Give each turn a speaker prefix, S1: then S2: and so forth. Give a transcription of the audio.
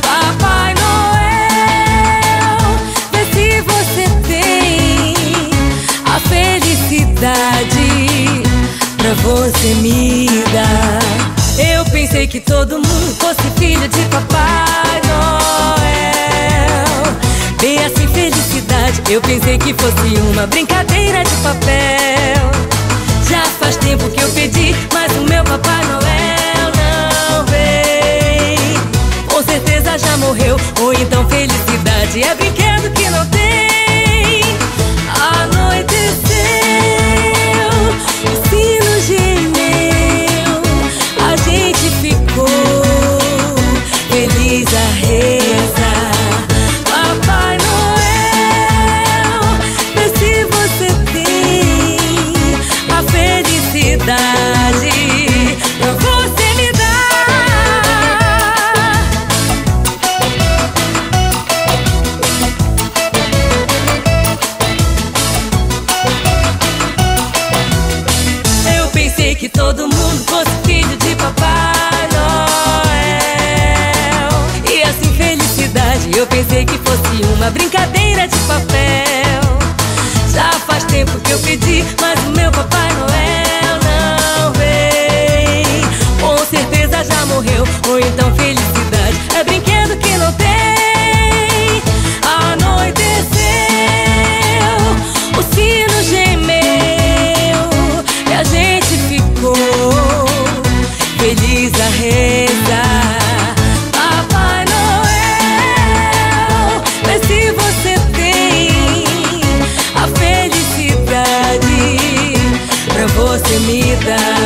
S1: Papai Noel, vê se você tem a felicidade pra você me dar. Eu pensei que todo mundo fosse filho de Papai Noel. Bem assim, felicidade. Eu pensei que fosse uma brincadeira de papel. Já faz tempo que eu felicidade é Todo mundo fosse filho de Papai Noel. E assim, felicidade, eu pensei que fosse uma brincadeira de papel. Já faz tempo que eu pedi, mas o meu Papai Noel não vem. Com certeza já morreu, ou então fez destemidas.